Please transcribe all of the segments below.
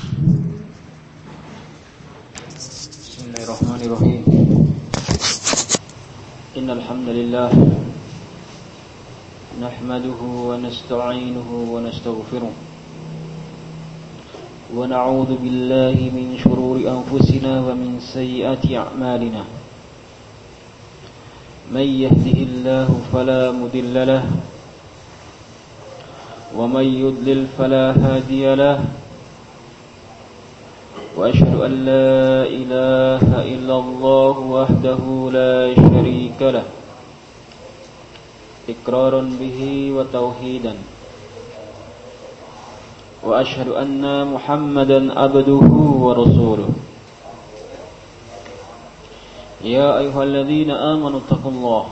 بسم الله الرحمن الرحيم. إن الحمد لله نحمده ونستعينه ونستغفره ونعوذ بالله من شرور أنفسنا ومن سيئات أعمالنا. من يهده الله فلا مضل له ومن يضلل فلا هادي له وأشهد أن لا إله إلا الله وحده لا شريك له. إقرارا به وتوحيدا. وأشهد أن محمدا عبده ورسوله. يا أيها الذين آمنوا اتقوا الله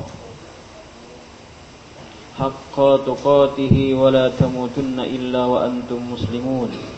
حق تقاته ولا تموتن إلا وأنتم مسلمون.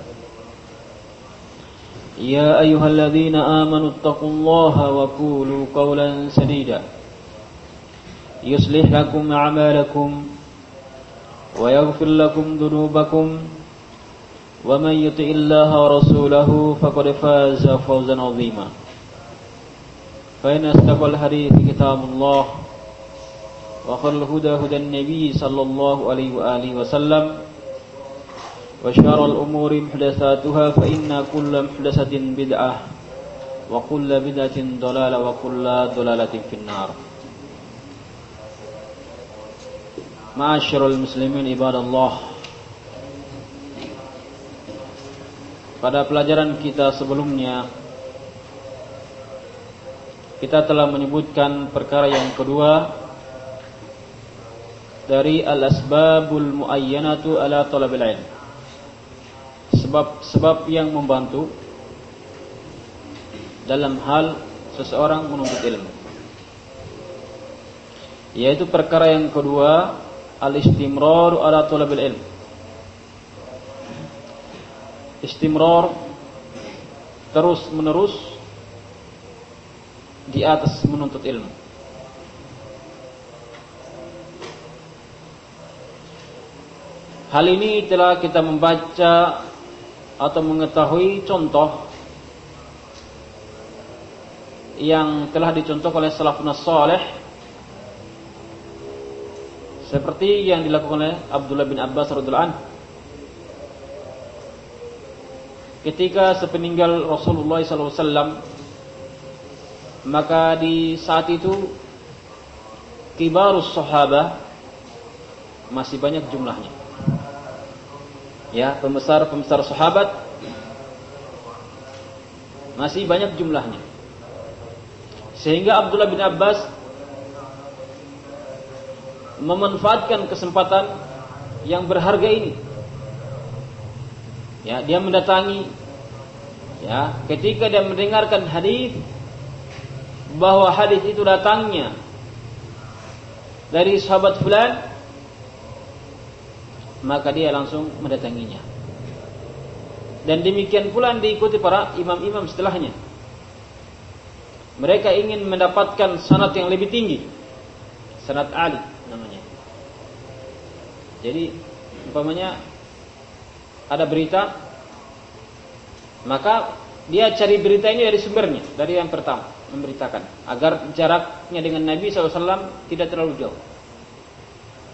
يا أيها الذين آمنوا اتقوا الله وقولوا قولا سديدا. يصلح لكم أعمالكم ويغفر لكم ذنوبكم ومن يطع الله ورسوله فقد فاز فوزا عظيما. فإن استقى الحديث كتاب الله وخير الهدى هدى النبي صلى الله عليه وآله وسلم وشر الأمور محدثاتها فإن كل محدثة بدعة وكل بدعة ضلالة وكل ضلالة في النار Ma'asyiral muslimin ibadallah Pada pelajaran kita sebelumnya Kita telah menyebutkan perkara yang kedua Dari al-asbabul muayyanatu ala talabil ilm Sebab-sebab yang membantu Dalam hal seseorang menuntut ilmu Yaitu perkara yang kedua al-istimrar ala talabil ilm. Istimrar terus menerus di atas menuntut ilmu. Hal ini telah kita membaca atau mengetahui contoh yang telah dicontohkan oleh salafun salih seperti yang dilakukan oleh Abdullah bin Abbas radhiyallahu anhu. Ketika sepeninggal Rasulullah SAW maka di saat itu kibarus sahabah masih banyak jumlahnya ya pembesar-pembesar sahabat masih banyak jumlahnya sehingga Abdullah bin Abbas memanfaatkan kesempatan yang berharga ini. Ya, dia mendatangi ya, ketika dia mendengarkan hadis bahwa hadis itu datangnya dari sahabat fulan maka dia langsung mendatanginya. Dan demikian pula diikuti para imam-imam setelahnya. Mereka ingin mendapatkan sanat yang lebih tinggi. Sanat Ali namanya. Jadi umpamanya ada berita maka dia cari berita ini dari sumbernya, dari yang pertama memberitakan agar jaraknya dengan Nabi SAW tidak terlalu jauh.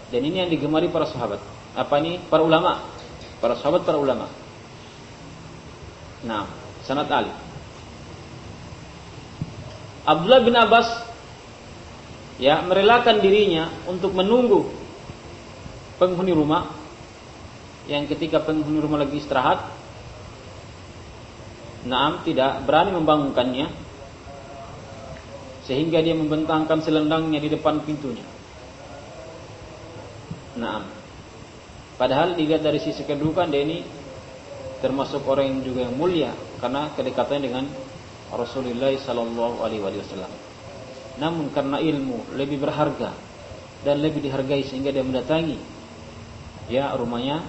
Dan ini yang digemari para sahabat. Apa ini? Para ulama. Para sahabat, para ulama. Nah, sanat Ali. Abdullah bin Abbas ya merelakan dirinya untuk menunggu penghuni rumah yang ketika penghuni rumah lagi istirahat Naam tidak berani membangunkannya sehingga dia membentangkan selendangnya di depan pintunya. Naam. Padahal dilihat dari sisi kedudukan dia ini termasuk orang yang juga yang mulia karena kedekatannya dengan Rasulullah sallallahu alaihi wasallam. Namun karena ilmu lebih berharga dan lebih dihargai sehingga dia mendatangi ya rumahnya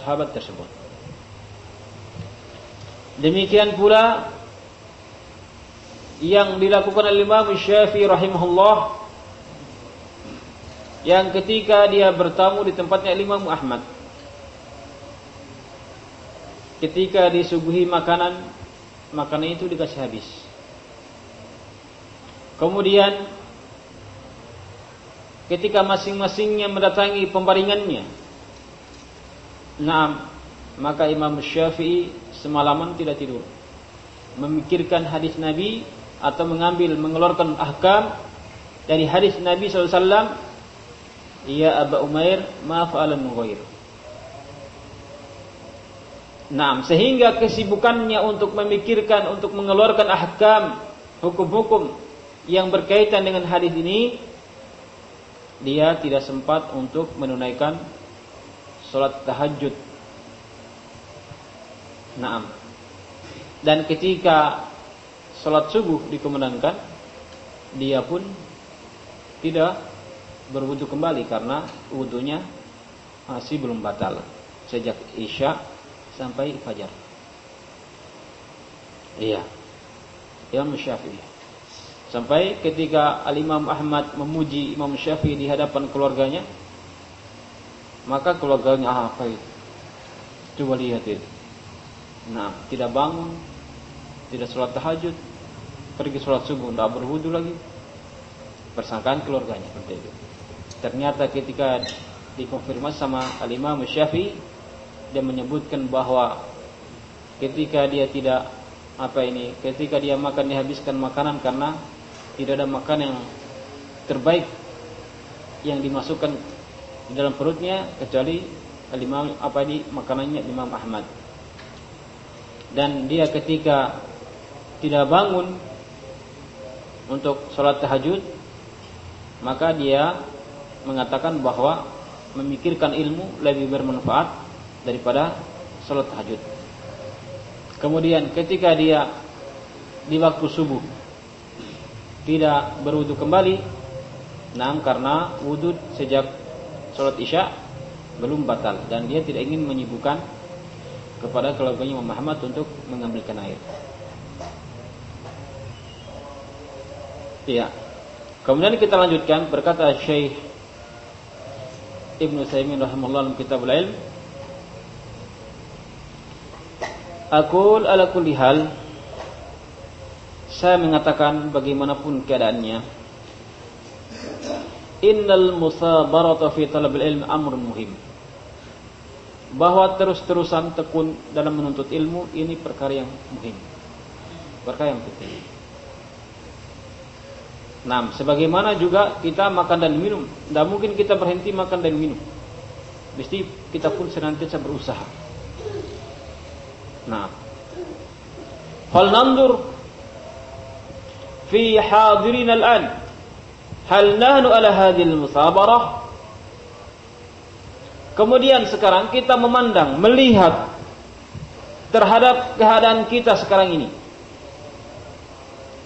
sahabat tersebut. Demikian pula yang dilakukan oleh Imam Syafi'i rahimahullah yang ketika dia bertamu di tempatnya Imam Ahmad. Ketika disuguhi makanan makanan itu dikasih habis. Kemudian ketika masing-masingnya mendatangi pembaringannya. Nah maka Imam Syafi'i semalaman tidak tidur. Memikirkan hadis Nabi atau mengambil mengeluarkan ahkam dari hadis Nabi SAW Ya Aba Umair ma fa'ala mughair Nah, sehingga kesibukannya untuk memikirkan, untuk mengeluarkan ahkam, hukum-hukum yang berkaitan dengan hadis ini, dia tidak sempat untuk menunaikan sholat tahajud. Naam. Dan ketika sholat subuh dikumandangkan, dia pun tidak berwudu kembali karena wudunya masih belum batal sejak isya sampai fajar. Iya. Imam Syafi'i. Sampai ketika Al-Imam Ahmad memuji Imam Syafi'i di hadapan keluarganya, maka keluarganya ah, apa itu? Coba lihat itu. Nah, tidak bangun, tidak sholat tahajud, pergi sholat subuh tidak berwudu lagi persangkaan keluarganya seperti itu ternyata ketika dikonfirmasi sama alimah Syafi'i dia menyebutkan bahwa ketika dia tidak apa ini ketika dia makan dihabiskan makanan karena tidak ada makan yang terbaik yang dimasukkan di dalam perutnya kecuali alimah apa ini makanannya Imam Ahmad. Dan dia ketika tidak bangun untuk sholat tahajud maka dia mengatakan bahwa memikirkan ilmu lebih bermanfaat daripada sholat tahajud kemudian ketika dia di waktu subuh tidak berwudu kembali nah karena wudhu sejak sholat isya belum batal dan dia tidak ingin menyibukkan kepada keluarganya Muhammad untuk mengambilkan air. Iya. Kemudian kita lanjutkan berkata Syekh Ibnu Saimin rahimahullah dalam kitab Al-Ilm Akul ala kulli hal saya mengatakan bagaimanapun keadaannya innal musabarata fi talab ilm amrun muhim. Bahwa terus-terusan tekun dalam menuntut ilmu ini perkara yang muhim. Perkara yang penting Nah, sebagaimana juga kita makan dan minum. Tidak mungkin kita berhenti makan dan minum. Mesti kita pun senantiasa berusaha. Nah. Hal nandur fi hadirin al-an. Hal nahnu ala hadil musabarah? Kemudian sekarang kita memandang, melihat terhadap keadaan kita sekarang ini.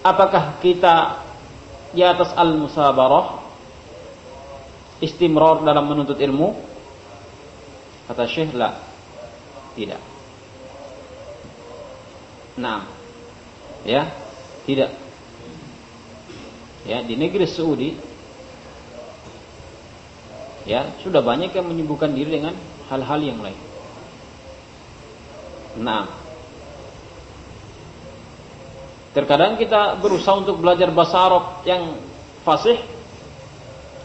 Apakah kita di atas al-musabarah istimrar dalam menuntut ilmu kata Syekh la tidak. Nah ya tidak. Ya di negeri Saudi ya sudah banyak yang menyibukkan diri dengan hal-hal yang lain. Nah Terkadang kita berusaha untuk belajar bahasa Arab yang fasih.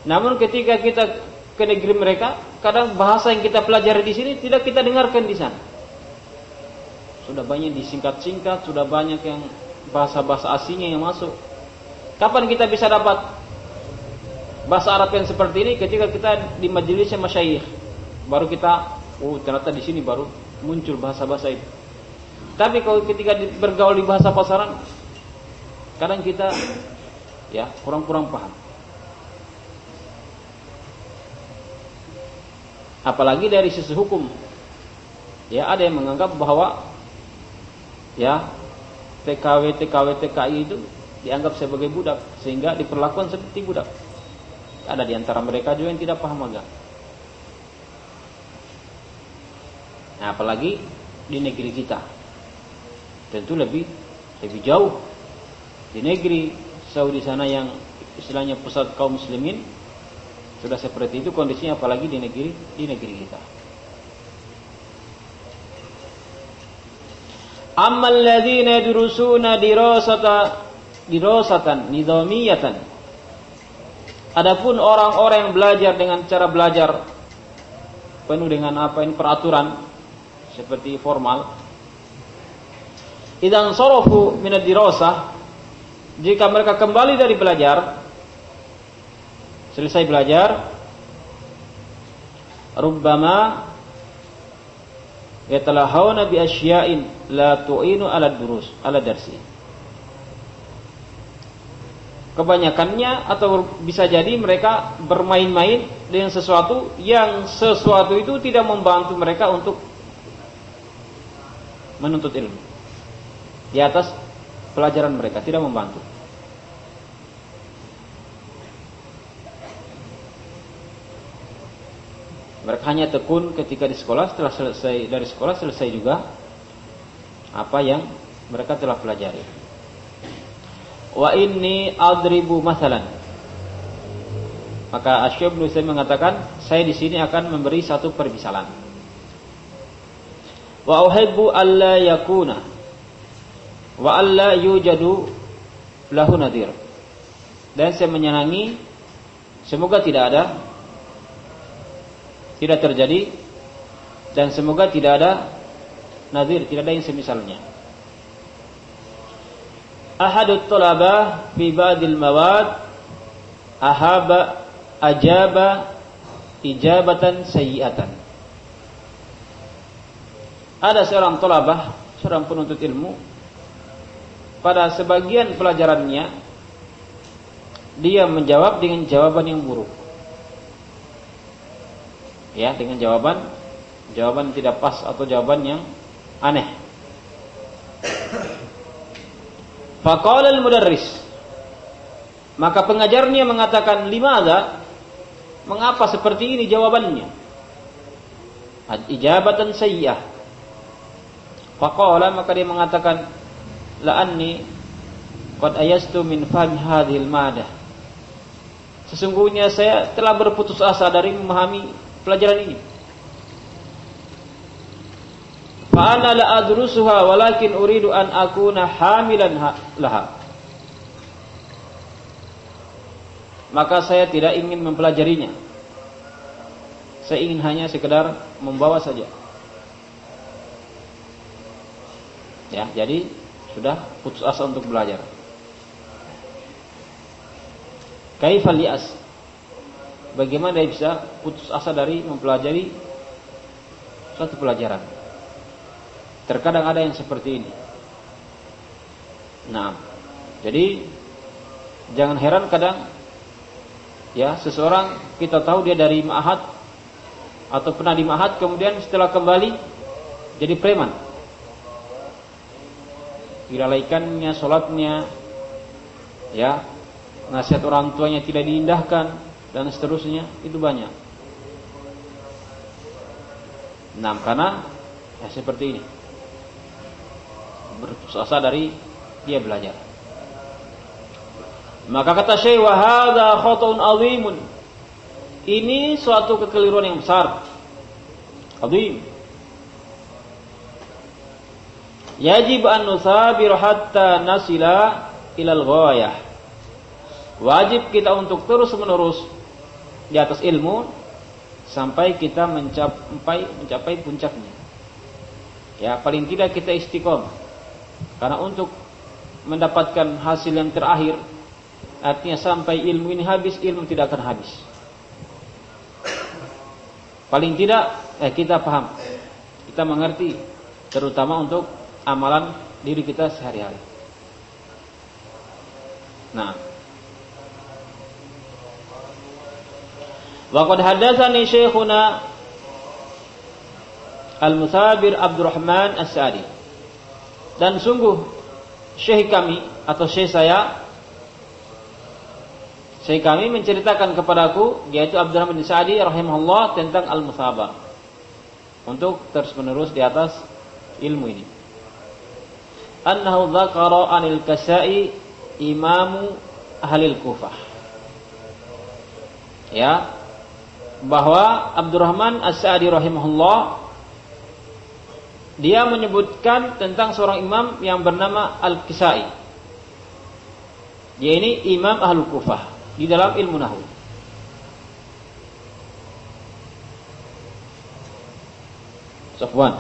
Namun ketika kita ke negeri mereka, kadang bahasa yang kita pelajari di sini tidak kita dengarkan di sana. Sudah banyak disingkat-singkat, sudah banyak yang bahasa-bahasa asingnya yang masuk. Kapan kita bisa dapat bahasa Arab yang seperti ini ketika kita di majelisnya masyayikh. Baru kita, oh ternyata di sini baru muncul bahasa-bahasa itu. Tapi kalau ketika bergaul di bahasa pasaran, Kadang kita ya kurang-kurang paham. Apalagi dari sisi hukum. Ya, ada yang menganggap bahwa ya TKW TKW TKI itu dianggap sebagai budak sehingga diperlakukan seperti budak. Ada di antara mereka juga yang tidak paham agama. Nah, apalagi di negeri kita. Tentu lebih lebih jauh di negeri Saudi sana yang istilahnya pusat kaum muslimin sudah seperti itu kondisinya apalagi di negeri di negeri kita. Ammal ladzina yadrusuna dirasata dirasatan nizamiyatan. Adapun orang-orang yang belajar dengan cara belajar penuh dengan apa ini peraturan seperti formal. Idan sarafu min ad-dirasah jika mereka kembali dari belajar selesai belajar rubbama yatalahawna bi asya'in la tu'inu ala durus ala darsi. Kebanyakannya atau bisa jadi mereka bermain-main dengan sesuatu yang sesuatu itu tidak membantu mereka untuk menuntut ilmu di atas pelajaran mereka tidak membantu mereka hanya tekun ketika di sekolah setelah selesai dari sekolah selesai juga apa yang mereka telah pelajari. Wa inni adribu masalan maka Asy'ab bin mengatakan saya di sini akan memberi satu permisalan. Wa uhibbu alla yakuna. Wa alla yujadu lahu nadir. Dan saya menyenangi semoga tidak ada tidak terjadi dan semoga tidak ada nadir tidak ada yang semisalnya. Ahadut talabah fi ba'dil mawad ahaba ajaba ijabatan sayyi'atan ada seorang talabah seorang penuntut ilmu pada sebagian pelajarannya dia menjawab dengan jawaban yang buruk ya dengan jawaban jawaban tidak pas atau jawaban yang aneh Faqala al-mudarris. Maka pengajarnya mengatakan, "Limadza? Mengapa seperti ini jawabannya?" Ijabatan sayyah. Faqala maka dia mengatakan, "La anni qad ayastu min fahmi hadhil madah." Sesungguhnya saya telah berputus asa dari memahami pelajaran ini. Fa ana la adrusuha walakin uridu an akuna hamilan laha. Maka saya tidak ingin mempelajarinya. Saya ingin hanya sekedar membawa saja. Ya, jadi sudah putus asa untuk belajar. Kaifal lias? Bagaimana dia bisa putus asa dari mempelajari suatu pelajaran? Terkadang ada yang seperti ini. Nah, jadi jangan heran kadang ya seseorang kita tahu dia dari ma'had atau pernah di ma'had kemudian setelah kembali jadi preman. Dilalaikannya sholatnya ya nasihat orang tuanya tidak diindahkan dan seterusnya itu banyak. Nah, karena ya seperti ini berputus asa dari dia belajar. Maka kata Syekh wa hadza khata'un azimun. Ini suatu kekeliruan yang besar. Azim. Yajib an nusabir hatta nasila ilal ghayah. Wajib kita untuk terus-menerus di atas ilmu sampai kita mencapai mencapai puncaknya. Ya, paling tidak kita istiqomah. Karena untuk mendapatkan hasil yang terakhir artinya sampai ilmu ini habis, ilmu tidak akan habis. Paling tidak eh, kita paham, kita mengerti, terutama untuk amalan diri kita sehari-hari. Nah, Waqad hadatsani Syekhuna Al-Musabir Abdurrahman As-Sa'di. Dan sungguh syekh kami atau syekh saya Syekh kami menceritakan kepadaku yaitu Abdurrahman bin Sa'di rahimahullah tentang al-musabah. Untuk terus-menerus di atas ilmu ini. Annahu dzakara 'anil Kasai imamu ahli Kufah. Ya. Bahwa Abdurrahman As-Sa'di rahimahullah dia menyebutkan tentang seorang imam yang bernama Al-Kisai. Dia ini imam ahlu Kufah di dalam ilmu nahu. Sofwan.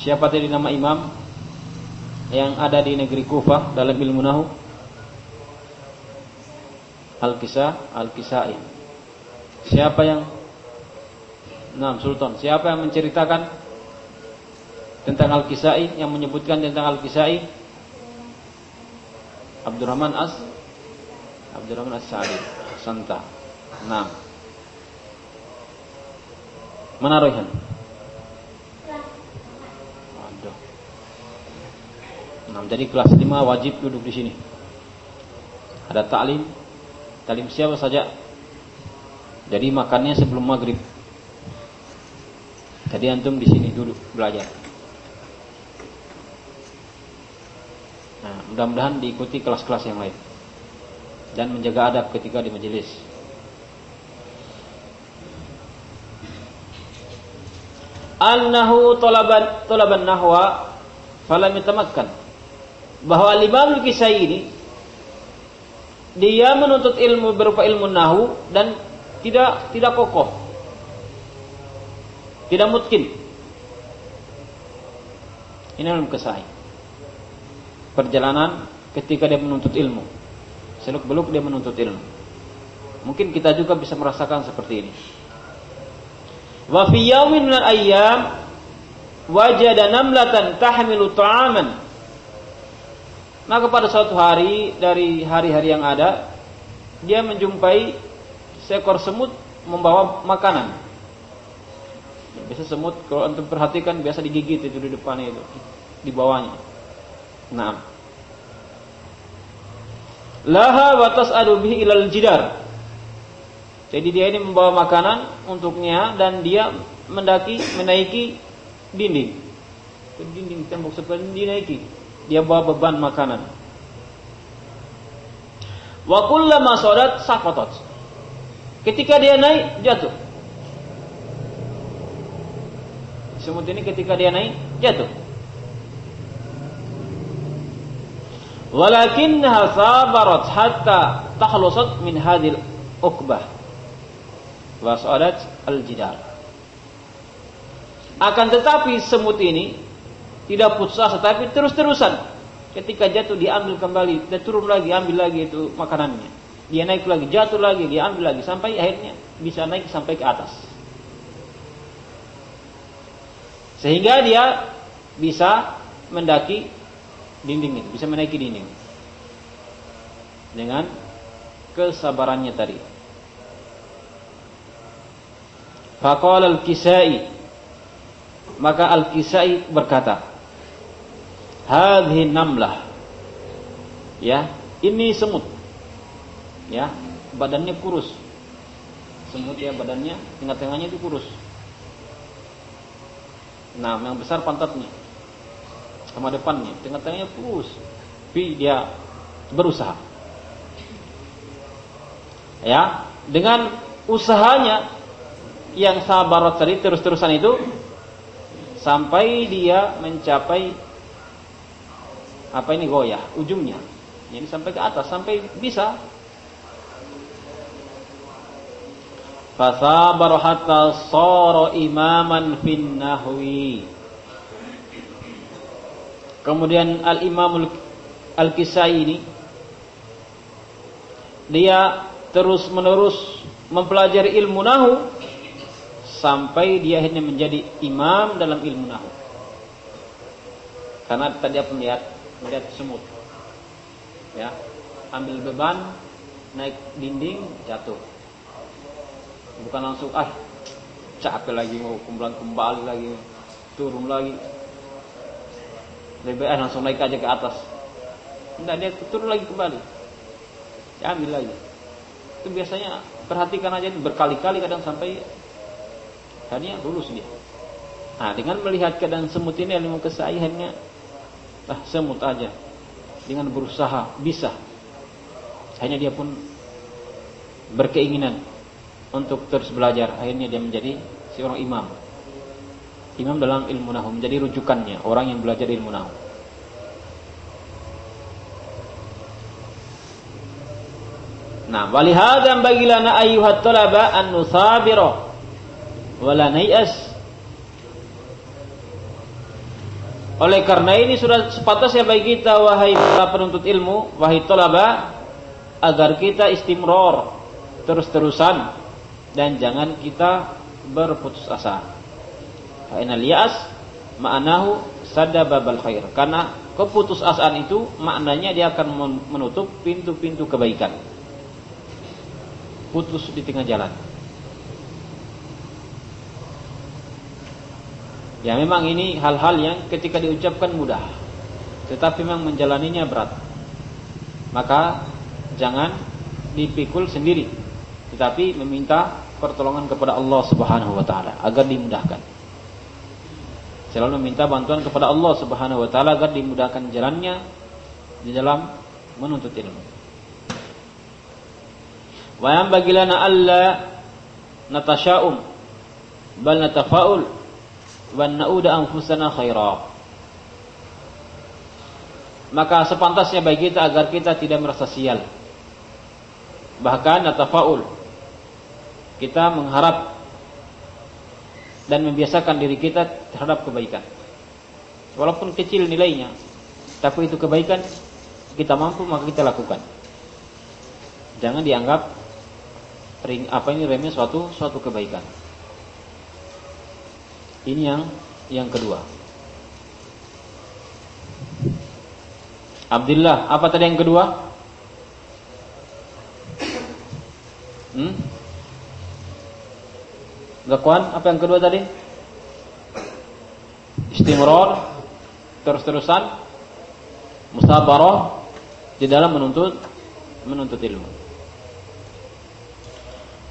Siapa tadi nama imam yang ada di negeri Kufah dalam ilmu nahu? Al-Kisah, Al-Kisai. Siapa yang Nah, Sultan. Siapa yang menceritakan tentang Al-Kisai yang menyebutkan tentang Al-Kisai? Abdurrahman As Abdurrahman As-Sa'di Santa Nah Mana Royhan? Aduh. Nah, jadi kelas 5 wajib duduk di sini. Ada taklim, taklim siapa saja. Jadi makannya sebelum maghrib. Jadi antum di sini duduk belajar. Nah, mudah-mudahan diikuti kelas-kelas yang lain dan menjaga adab ketika di majelis. Annahu talaban talaban nahwa falam yatamakkan. Bahwa Imam Kisai ini dia menuntut ilmu berupa ilmu nahu dan tidak tidak kokoh. Tidak mungkin. Ini ilmu Kisai perjalanan ketika dia menuntut ilmu. Seluk beluk dia menuntut ilmu. Mungkin kita juga bisa merasakan seperti ini. Wa fi yaumin min ayyam wajada tahmilu ta'aman. Maka pada suatu hari dari hari-hari yang ada, dia menjumpai seekor semut membawa makanan. Biasa semut kalau antum perhatikan biasa digigit itu di depannya itu, di bawahnya. Nah. Laha wa tas'adu bihi ilal jidar. Jadi dia ini membawa makanan untuknya dan dia mendaki menaiki dinding. Dinding tembok seperti dinaiki. Dia bawa beban makanan. Wa kullama sadat saqatat. Ketika dia naik jatuh. Semut ini ketika dia naik jatuh. walakinnaha sabarat hatta takhlusat min hadil ukbah wa sa'adat al-jidar akan tetapi semut ini tidak putus asa tapi terus-terusan. Ketika jatuh diambil kembali. Dan turun lagi ambil lagi itu makanannya. Dia naik lagi jatuh lagi dia ambil lagi. Sampai akhirnya bisa naik sampai ke atas. Sehingga dia bisa mendaki dinding itu, bisa menaiki dinding. Dengan kesabarannya tadi. Faqala al-Kisai. Maka al-Kisai berkata, "Hadhihi namlah." Ya, ini semut. Ya, badannya kurus. Semut ya badannya, tengah-tengahnya itu kurus. Nah, yang besar pantatnya sama depannya, tengah-tengahnya kurus. Tapi dia berusaha. Ya, dengan usahanya yang sabar tadi terus-terusan itu sampai dia mencapai apa ini goyah ujungnya. Jadi sampai ke atas sampai bisa Fasabar hatta sara imaman fin nahwi Kemudian Al-Imam Al-Kisai ini dia terus menerus mempelajari ilmu nahu sampai dia akhirnya menjadi imam dalam ilmu nahu. Karena tadi dia melihat melihat semut. Ya, ambil beban, naik dinding, jatuh. Bukan langsung ah capek lagi mau kumpulan kembali lagi turun lagi. Lebih baik langsung naik aja ke atas. Enggak dia turun lagi kembali. Ya, ambil lagi. Itu biasanya perhatikan aja berkali-kali kadang sampai hanya lulus dia. Nah, dengan melihat keadaan semut ini ilmu kesayangannya, ah semut aja. Dengan berusaha bisa. Hanya dia pun berkeinginan untuk terus belajar. Akhirnya dia menjadi seorang imam. Imam dalam ilmu nahu menjadi rujukannya orang yang belajar ilmu nahu. Nah, walihada bagilana ayyuhat talaba an nusabira wala nayas Oleh karena ini sudah sepatutnya bagi kita wahai para penuntut ilmu, wahai tolaba, agar kita istimror terus-terusan dan jangan kita berputus asa. Fa'inal ya'as ma'anahu sadababal khair. Karena keputus asaan itu maknanya dia akan menutup pintu-pintu kebaikan. Putus di tengah jalan. Ya memang ini hal-hal yang ketika diucapkan mudah Tetapi memang menjalaninya berat. Maka jangan dipikul sendiri Tetapi meminta pertolongan kepada Allah subhanahu wa ta'ala Agar dimudahkan. Selalu meminta bantuan kepada Allah subhanahu wa ta'ala Agar dimudahkan jalannya Di dalam menuntut ilmu. Wa yang bagilana alla Natasha'um Bal natafa'ul wan na'uda anfusana khaira. Maka sepantasnya bagi kita agar kita tidak merasa sial. Bahkan natafaul. Kita mengharap dan membiasakan diri kita terhadap kebaikan. Walaupun kecil nilainya, tapi itu kebaikan kita mampu maka kita lakukan. Jangan dianggap ring apa ini remeh suatu suatu kebaikan. Ini yang yang kedua. Abdullah, apa tadi yang kedua? Hmm? Zakwan, apa yang kedua tadi? Istimror, terus-terusan, musabarah di dalam menuntut menuntut ilmu.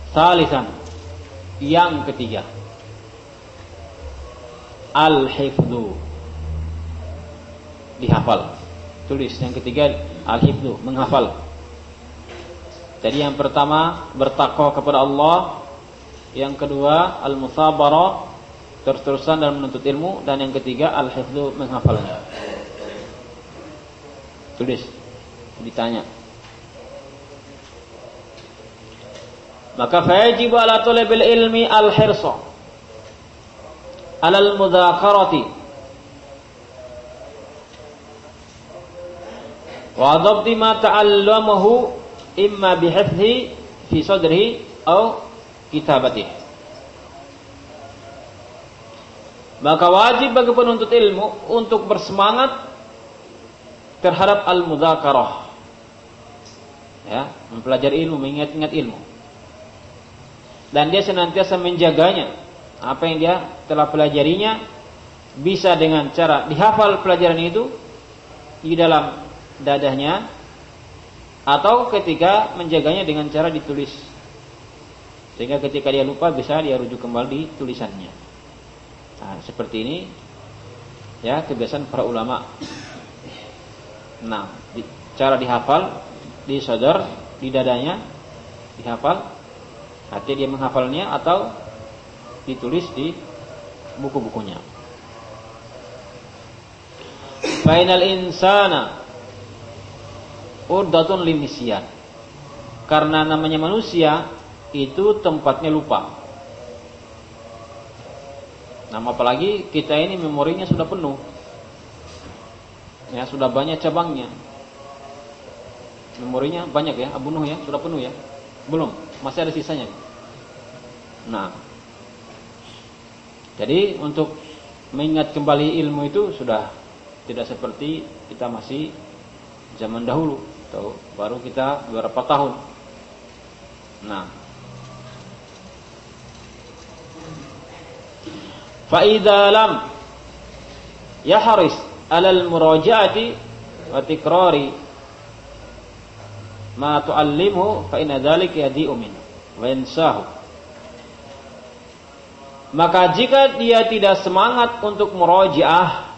Salisan, yang ketiga al-hifdu dihafal. Tulis. Yang ketiga al-hifdu menghafal. Jadi yang pertama bertakwa kepada Allah. Yang kedua al-musabarah. Terus-terusan dalam menuntut ilmu. Dan yang ketiga al-hifdu menghafalnya. Tulis. Ditanya. Maka fajib ala talabil ilmi al-hirsa alal mudzakarati wa dhabti ma ta'allamahu imma bihifdhi fi sadrihi atau kitabatihi maka wajib bagi penuntut ilmu untuk bersemangat terhadap al-mudzakarah ya mempelajari ilmu mengingat-ingat ilmu. Dan dia senantiasa menjaganya apa yang dia telah pelajarinya bisa dengan cara dihafal pelajaran itu di dalam dadahnya atau ketika menjaganya dengan cara ditulis. Sehingga ketika dia lupa bisa dia rujuk kembali di tulisannya. Nah, seperti ini ya kebiasaan para ulama. Nah di, cara dihafal di sodor di dadanya dihafal artinya dia menghafalnya atau ditulis di buku-bukunya. Final insana urdatun limisian. Karena namanya manusia itu tempatnya lupa. Nama apalagi kita ini memorinya sudah penuh. Ya, sudah banyak cabangnya. Memorinya banyak ya, Abu Nuh ya, sudah penuh ya. Belum, masih ada sisanya. Nah, jadi untuk mengingat kembali ilmu itu sudah tidak seperti kita masih zaman dahulu atau baru kita beberapa tahun. Nah, faida lam yaharis alal murajaati wa tikrari ma tu'allimu fa inna dhalika yadi'u min wa yansahu maka jika dia tidak semangat untuk murojaah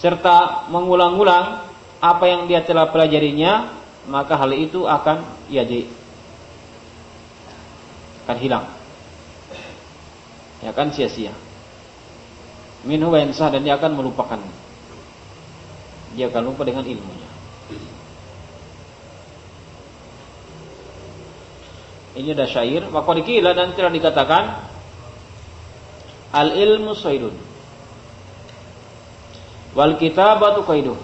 serta mengulang-ulang apa yang dia telah pelajarinya maka hal itu akan yadi akan hilang. Ya akan sia-sia. Minhu wa dan dia akan melupakan. Dia akan lupa dengan ilmunya. Ini ada syair. Maka dikira dan telah dikatakan al ilmu saidun wal kitabatu qaiduh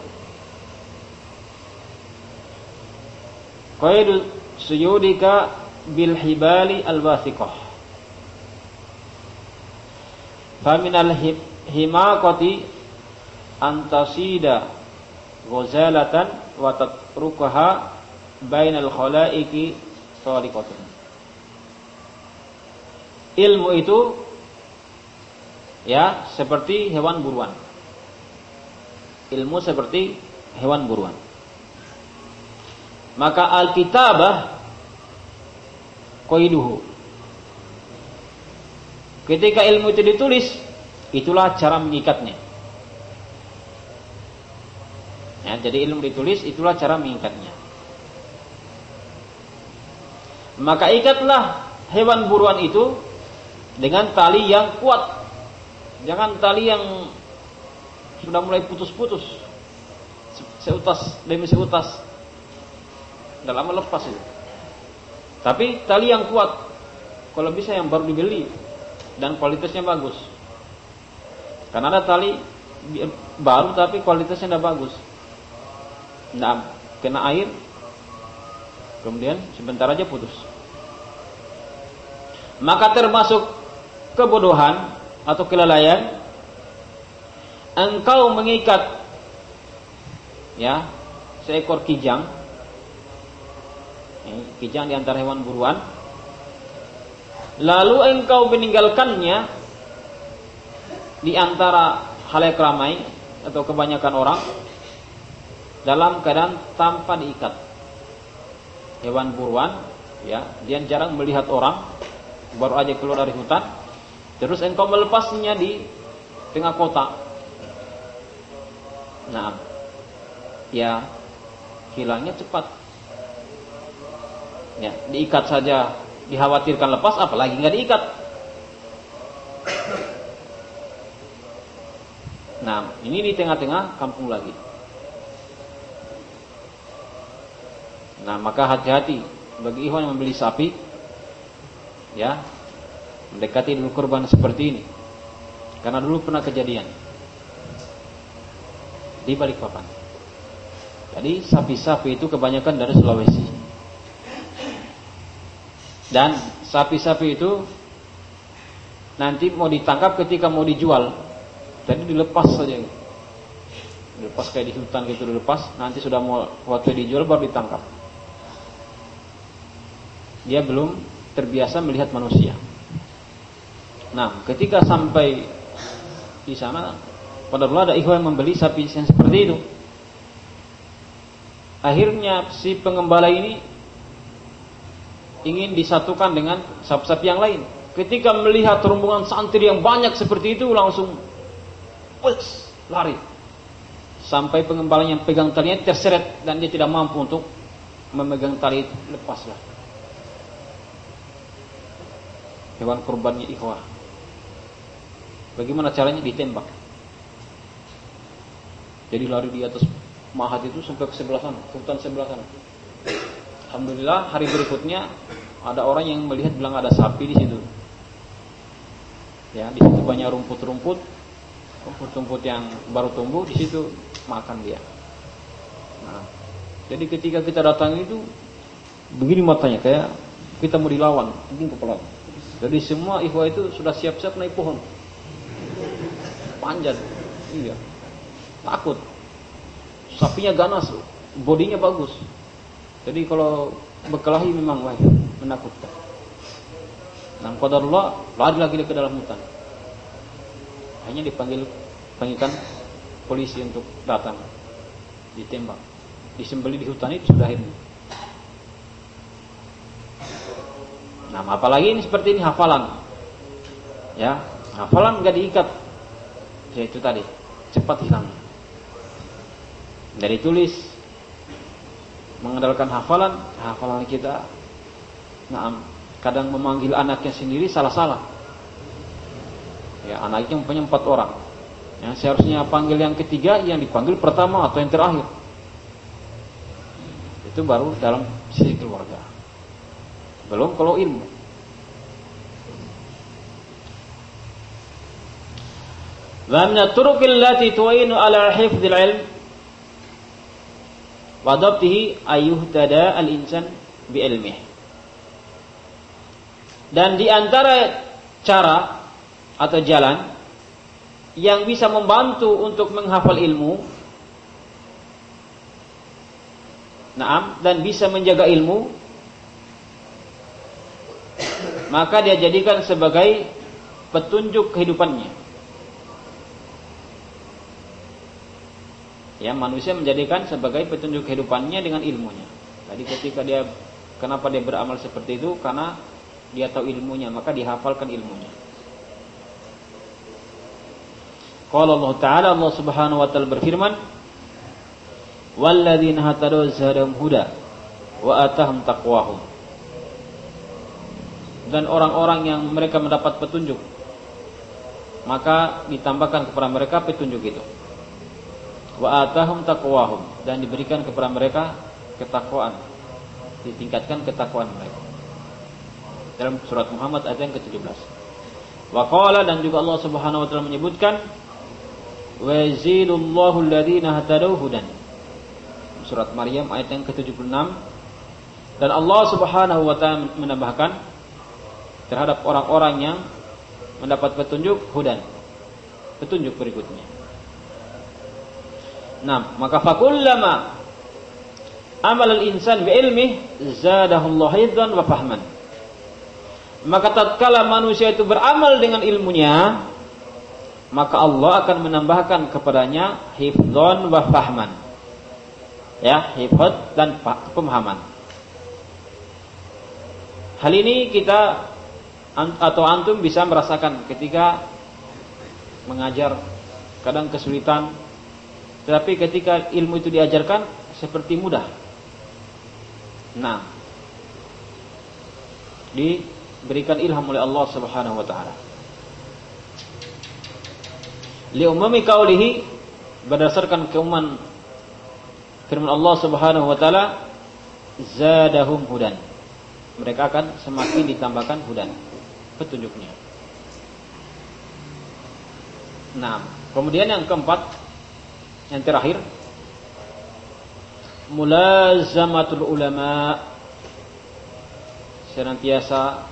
qaidu suyudika bil hibali al wathiqah faminal hib himakati antasida ghazalatan wa tatrukaha bainal khalaiki sadiqatun. Ilmu itu ya seperti hewan buruan ilmu seperti hewan buruan maka alkitabah koiduhu ketika ilmu itu ditulis Itulah cara mengikatnya. Ya, jadi ilmu ditulis itulah cara mengikatnya. Maka ikatlah hewan buruan itu dengan tali yang kuat. Jangan tali yang sudah mulai putus-putus. Seutas demi seutas. Sudah lama lepas itu. Tapi tali yang kuat. Kalau bisa yang baru dibeli dan kualitasnya bagus. Karena ada tali baru tapi kualitasnya tidak bagus. Nah, kena air, kemudian sebentar aja putus. Maka termasuk kebodohan atau kelalaian engkau mengikat ya seekor kijang kijang di antara hewan buruan lalu engkau meninggalkannya di antara halayak ramai atau kebanyakan orang dalam keadaan tanpa diikat. Hewan buruan, ya, dia jarang melihat orang, baru aja keluar dari hutan, terus engkau melepasnya di tengah kota. Nah, ya hilangnya cepat. Ya, diikat saja dikhawatirkan lepas, apalagi nggak diikat. Nah, ini di tengah-tengah kampung lagi. Nah, maka hati-hati bagi ikhwan yang membeli sapi, ya, mendekati dulu kurban seperti ini. Karena dulu pernah kejadian di balik papan. Jadi sapi-sapi itu kebanyakan dari Sulawesi. Dan sapi-sapi itu nanti mau ditangkap ketika mau dijual Tadi dilepas saja. Dilepas kayak di hutan gitu dilepas, nanti sudah mau waktu dijual baru ditangkap. Dia belum terbiasa melihat manusia. Nah, ketika sampai di sana, pada ada ikhwan membeli sapi yang seperti itu. Akhirnya si pengembala ini ingin disatukan dengan sapi-sapi yang lain. Ketika melihat rombongan santri yang banyak seperti itu langsung Wes, lari. Sampai pengembala yang pegang talinya terseret dan dia tidak mampu untuk memegang tali itu. Lepaslah. Hewan kurbannya ikhwah. Bagaimana caranya ditembak? Jadi lari di atas mahat itu sampai ke sebelah sana, hutan sebelah sana. Alhamdulillah hari berikutnya ada orang yang melihat bilang ada sapi di situ. Ya, di situ banyak rumput-rumput, rumput-rumput yang baru tumbuh di situ makan dia. Nah, jadi ketika kita datang itu begini matanya kayak kita mau dilawan, begini kepala. Jadi semua ikhwah itu sudah siap-siap naik pohon. Panjat. Iya. Takut. Sapinya ganas, bodinya bagus. Jadi kalau berkelahi memang wah, menakutkan. Nah, Allah lari lagi ke dalam hutan. hanya dipanggil panggilkan polisi untuk datang ditembak disembeli di hutan itu sudah ini nah apalagi ini seperti ini hafalan ya hafalan nggak diikat ya itu tadi cepat hilang dari tulis mengandalkan hafalan hafalan kita nah kadang memanggil anaknya sendiri salah-salah ya anaknya punya empat orang Ya, seharusnya panggil yang ketiga, yang dipanggil pertama atau yang terakhir. Itu baru dalam sisi keluarga. Belum kalau ilmu. Wa min at-turuqil lati tu'inu ilm wa ayyuhtada al-insan bi. Dan di antara cara atau jalan yang bisa membantu untuk menghafal ilmu Naam dan bisa menjaga ilmu maka dia jadikan sebagai petunjuk kehidupannya. Ya, manusia menjadikan sebagai petunjuk kehidupannya dengan ilmunya. Tadi ketika dia kenapa dia beramal seperti itu? Karena dia tahu ilmunya, maka dihafalkan ilmunya. Qala Allah Ta'ala Allah Subhanahu wa taala berfirman Walladzina hatadu huda wa atahum taqwahum Dan orang-orang yang mereka mendapat petunjuk maka ditambahkan kepada mereka petunjuk itu. Wa atahum taqwahum dan diberikan kepada mereka ketakwaan. Ditingkatkan ketakwaan mereka. Dalam surat Muhammad ayat yang ke-17. Wa qala dan juga Allah Subhanahu wa taala menyebutkan wa yazidullahu alladhina hatadaw hudan. Surat Maryam ayat yang ke-76 dan Allah Subhanahu wa taala menambahkan terhadap orang-orang yang mendapat petunjuk hudan. Petunjuk berikutnya. Nah, maka fakullama amal al-insan bi ilmi zadahu Allah hidzan wa fahman. Maka tatkala manusia itu beramal dengan ilmunya, maka Allah akan menambahkan kepadanya hifdzon wa fahman. Ya, hifdz dan pemahaman. Hal ini kita atau antum bisa merasakan ketika mengajar kadang kesulitan tetapi ketika ilmu itu diajarkan seperti mudah. Nah, diberikan ilham oleh Allah Subhanahu wa taala liumami kaulihi berdasarkan keumuman firman Allah Subhanahu wa taala zadahum hudan. Mereka akan semakin ditambahkan hudan petunjuknya. Nah, kemudian yang keempat yang terakhir mulazamatul ulama senantiasa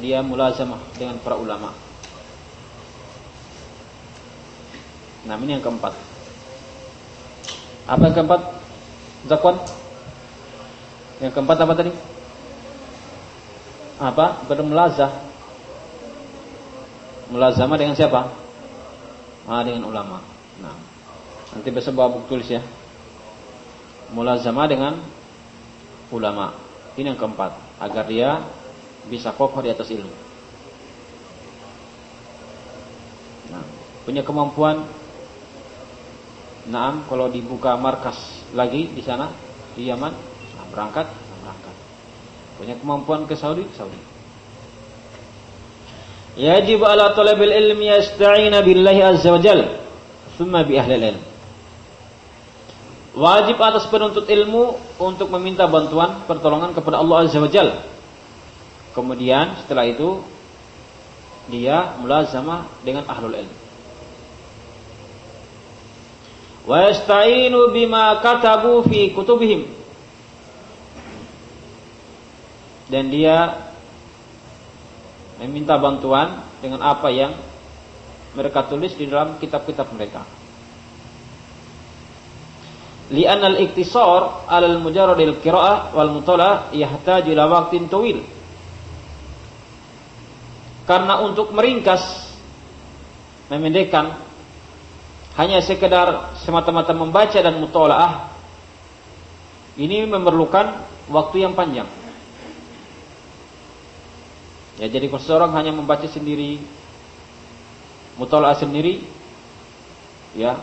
dia mulazamah dengan para ulama Nah ini yang keempat. Apa yang keempat? Zakwan? Yang keempat apa tadi? Apa? Bermelazah. Melazama dengan siapa? Ah, dengan ulama. Nah, nanti besok bawa buku tulis ya. Mulazama dengan ulama. Ini yang keempat, agar dia bisa kokoh di atas ilmu. Nah, punya kemampuan Naam kalau dibuka markas lagi di sana di Yaman, nah, berangkat, nah, berangkat. Punya kemampuan ke Saudi, Saudi. Yajib ala talabil ilmi yasta'ina billahi azza wa jal Thumma bi ahli ilm Wajib atas penuntut ilmu untuk meminta bantuan pertolongan kepada Allah azza wa jal Kemudian setelah itu dia mulazamah dengan ahlul ilm. Wa yasta'inu bima katabu fi kutubihim. Dan dia meminta bantuan dengan apa yang mereka tulis di dalam kitab-kitab mereka. Lian al mujarradil qira'ah wal mutala yahtaju ila waqtin tawil. Karena untuk meringkas memendekkan hanya sekedar semata-mata membaca dan mutolaah ini memerlukan waktu yang panjang. Ya jadi kalau seseorang hanya membaca sendiri, mutolaah sendiri, ya,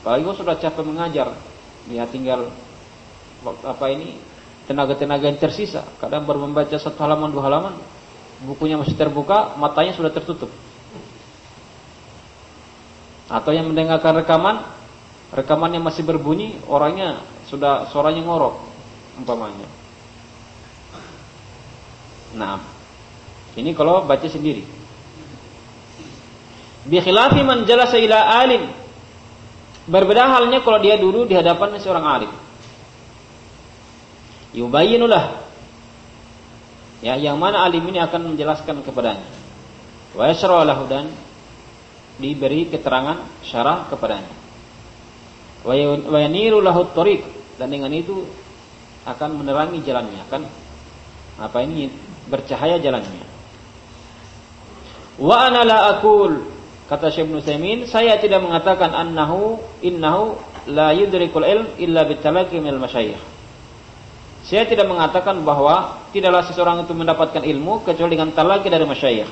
apalagi kalau sudah capek mengajar, ya tinggal apa ini tenaga-tenaga yang tersisa. Kadang baru membaca satu halaman dua halaman, bukunya masih terbuka, matanya sudah tertutup. Atau yang mendengarkan rekaman, rekaman yang masih berbunyi, orangnya sudah suaranya ngorok umpamanya. Nah, ini kalau baca sendiri. Bi khilafi man jalasa ila alim. Berbeda halnya kalau dia dulu di hadapan seorang alim. Yubayyinulah. Ya, yang mana alim ini akan menjelaskan kepadanya. Wa yasrahu dan diberi keterangan syarah kepadanya. Wa yaniru lahu tariq dan dengan itu akan menerangi jalannya, akan apa ini bercahaya jalannya. Wa ana la aqul kata Syekh Nusaimin, saya tidak mengatakan annahu innahu la yudrikul ilm illa bitalaqi minal masyayikh. Saya tidak mengatakan bahwa tidaklah seseorang itu mendapatkan ilmu kecuali dengan talaki dari masyayikh.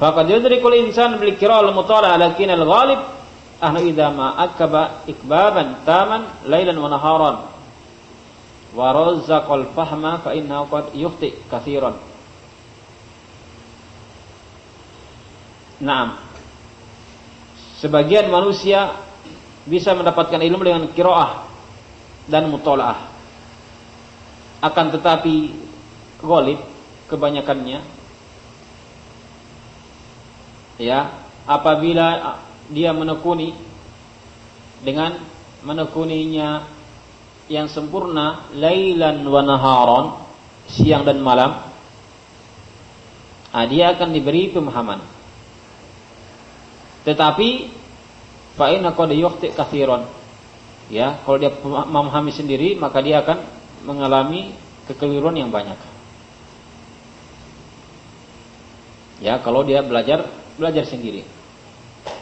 Faqad yudrikul insan bil qira'al mutala lakin al ghalib ahnu idza ma akaba ikbaban taman lailan wa naharan wa razzaqal fahma fa innahu qad yukhti katsiran. Naam. Sebagian manusia bisa mendapatkan ilmu dengan kiroah dan mutolaah. Akan tetapi golib kebanyakannya ya apabila dia menekuni dengan menekuninya yang sempurna lailan wa naharan siang dan malam nah, dia akan diberi pemahaman tetapi fa qad yukhti katsiran ya kalau dia memahami sendiri maka dia akan mengalami kekeliruan yang banyak ya kalau dia belajar belajar sendiri.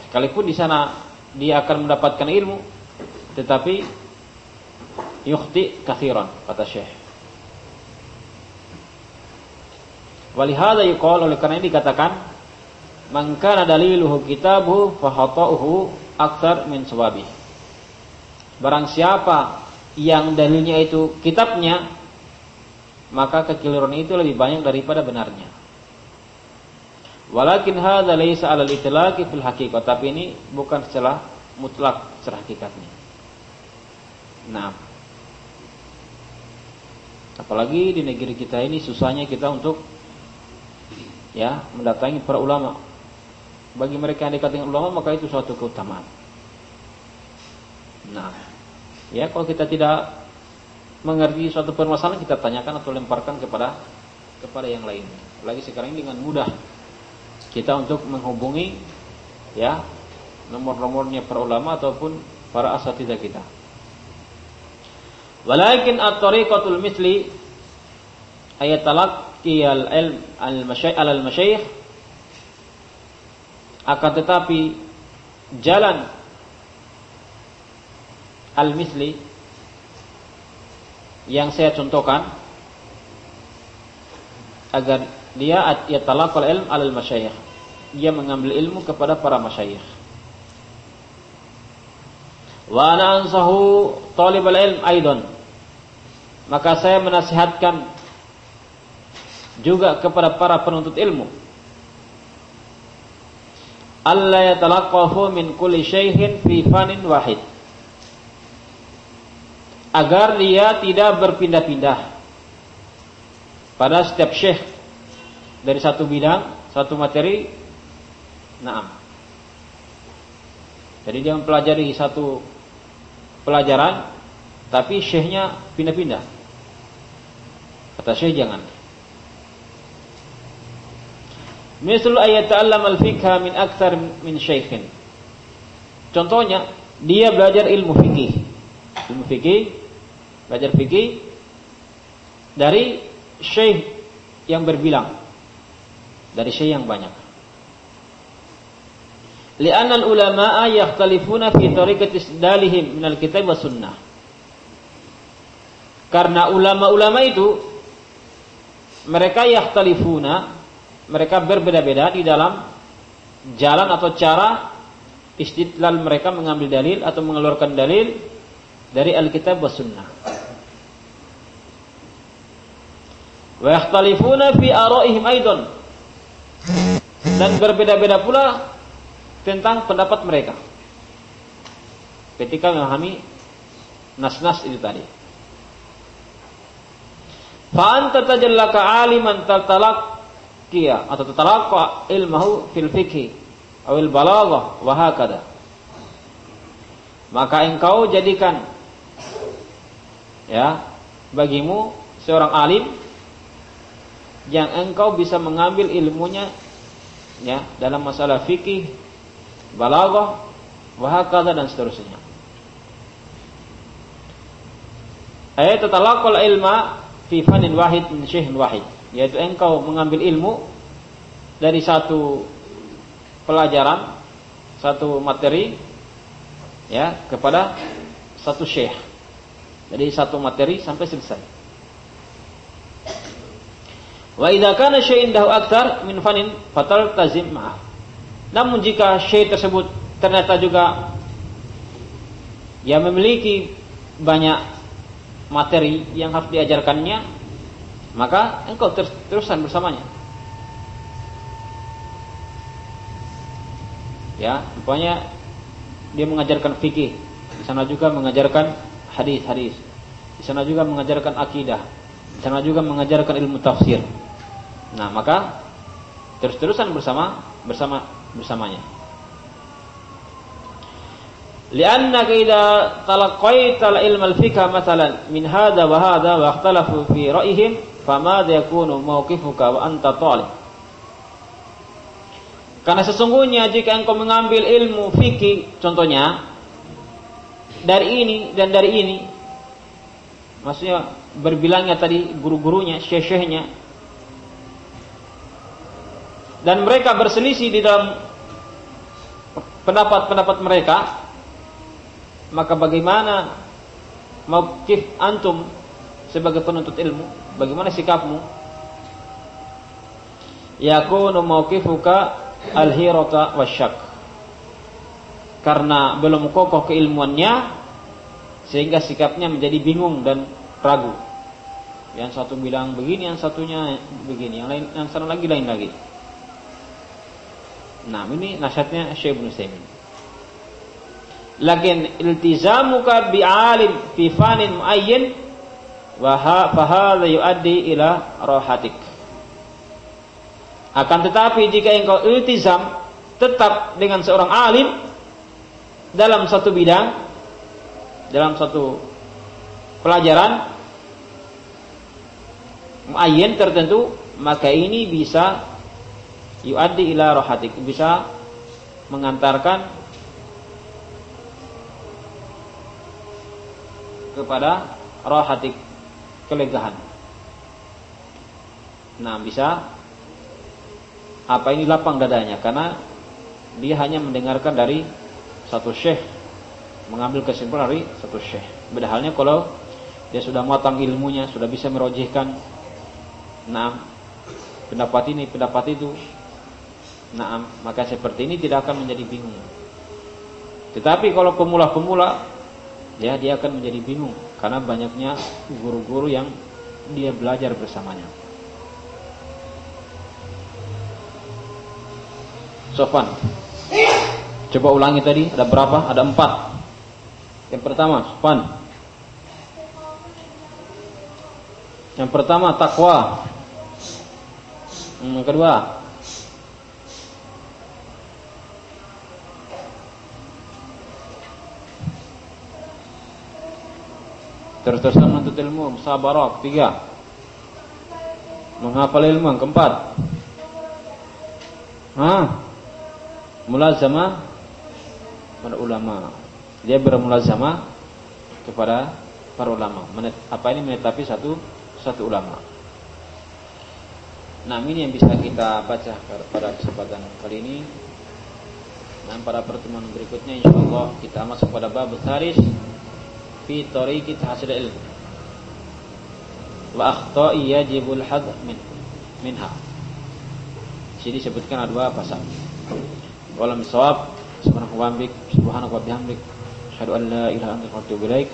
Sekalipun di sana dia akan mendapatkan ilmu, tetapi yukhti kathiran kata Syekh. Walihada yuqal oleh karena ini dikatakan man kana daliluhu kitabuhu fahata'uhu aktsar min sawabi. Barang siapa yang dalilnya itu kitabnya maka kekeliruan itu lebih banyak daripada benarnya. Walakin hadza laisa 'alal itlaqi fil haqiqah, tapi ini bukan secara mutlak secara hakikatnya. Nah. Apalagi di negeri kita ini susahnya kita untuk ya mendatangi para ulama. Bagi mereka yang dekat dengan ulama maka itu suatu keutamaan. Nah, ya kalau kita tidak mengerti suatu permasalahan kita tanyakan atau lemparkan kepada kepada yang lain. Lagi sekarang ini dengan mudah kita untuk menghubungi ya nomor-nomornya para ulama ataupun para asatidzah kita. Walakin at-tariqatul misli ayat talaqqi al-ilm al-masyayikh al-masyayikh akan tetapi jalan al-misli yang saya contohkan agar dia yatalaqal ilm al masyayikh ia mengambil ilmu kepada para masyayikh. Wa ana ansahu talibal ilm aidan. Maka saya menasihatkan juga kepada para penuntut ilmu. Allah yatalaqahu min kulli syaihin fi fanin wahid. Agar dia tidak berpindah-pindah pada setiap syekh dari satu bidang, satu materi Naam. Jadi dia mempelajari satu pelajaran, tapi syekhnya pindah-pindah. Kata syekh jangan. Misal ayat ta'allam al-fiqha min akthar min syekhin. Contohnya, dia belajar ilmu fikih. Ilmu fikih, belajar fikih dari syekh yang berbilang. Dari syekh yang banyak. Li'anna al-ulama'a yakhtalifuna fi tariqati istidlalihim min al-kitab wa sunnah. Karena ulama-ulama itu mereka yakhtalifuna, mereka berbeda-beda di dalam jalan atau cara istidlal mereka mengambil dalil atau mengeluarkan dalil dari Alkitab wa Sunnah. Wa yakhtalifuna fi ara'ihim aidan. Dan berbeda-beda pula tentang pendapat mereka ketika memahami nas-nas itu tadi. Fa'anta tajallaka aliman tatalaqqiya atau tatalaqqa ilmahu fil fikhi awil balaghah wa hakada. Maka engkau jadikan ya bagimu seorang alim yang engkau bisa mengambil ilmunya ya dalam masalah fikih balaghah, wahakadha dan seterusnya. Ayat tatalaqal ilma fi fanin wahid min syekhin wahid, yaitu engkau mengambil ilmu dari satu pelajaran, satu materi ya kepada satu syekh. Jadi satu materi sampai selesai. Wa idza kana syai'un dahu aktar min fanin fatal tazim ma'ah. Namun jika syekh tersebut ternyata juga yang memiliki banyak materi yang harus diajarkannya, maka engkau terus terusan bersamanya. Ya, umpamanya dia mengajarkan fikih, di sana juga mengajarkan hadis-hadis, di sana juga mengajarkan akidah, di sana juga mengajarkan ilmu tafsir. Nah, maka terus-terusan bersama bersama bersamanya. Talaqaita al-ilm al-fiqh masalan min hadha wa hadha wa ikhtalafu fi ra'ihim fama yakunu mawqifuka wa anta talib. Karena sesungguhnya jika engkau mengambil ilmu fikih contohnya dari ini dan dari ini maksudnya berbilangnya tadi guru-gurunya, syekh-syekhnya dan mereka berselisih di dalam pendapat-pendapat mereka maka bagaimana mauqif antum sebagai penuntut ilmu bagaimana sikapmu? Yakunu mauqifuka al-hirata wasyak karena belum kokoh keilmuannya sehingga sikapnya menjadi bingung dan ragu. Yang satu bilang begini yang satunya begini yang lain yang satu lagi lain lagi. Nah, ini nasihatnya Syekh Ibnu Saimin. Lakin iltizamuka bi'alim fi fanin muayyin wa hadha yuaddi ila rahatik. Akan tetapi jika engkau iltizam tetap dengan seorang alim dalam satu bidang, dalam satu pelajaran muayyin tertentu, maka ini bisa yuaddi ila rohatik bisa mengantarkan kepada rohatik kelegahan. Nah bisa apa ini lapang dadanya karena dia hanya mendengarkan dari satu syekh mengambil kesimpulan dari satu syekh. Beda halnya kalau dia sudah matang ilmunya, sudah bisa merojihkan nah pendapat ini, pendapat itu, Nah, maka seperti ini tidak akan menjadi bingung. Tetapi kalau pemula-pemula, ya dia akan menjadi bingung karena banyaknya guru-guru yang dia belajar bersamanya. Sofan, coba ulangi tadi ada berapa? Ada empat. Yang pertama, Sofan. Yang pertama takwa. Yang kedua, Terus-terusan menuntut ilmu, sabarok, tiga. Menghafal ilmu, yang keempat. Hah? Mulazama pada ulama. Dia bermulazama kepada para ulama. Apa ini menetapi satu satu ulama. Nah ini yang bisa kita baca pada kesempatan kali ini. Dan pada pertemuan berikutnya insyaallah kita masuk pada bab tsalis fi tariqi tahsil ilm. Wa akhta'i yajibul had min minha. Sini ada dua pasal. Walam sawab subhanahu wa bihamdik subhanahu wa bihamdik an la ilaha wa atubu ilaik.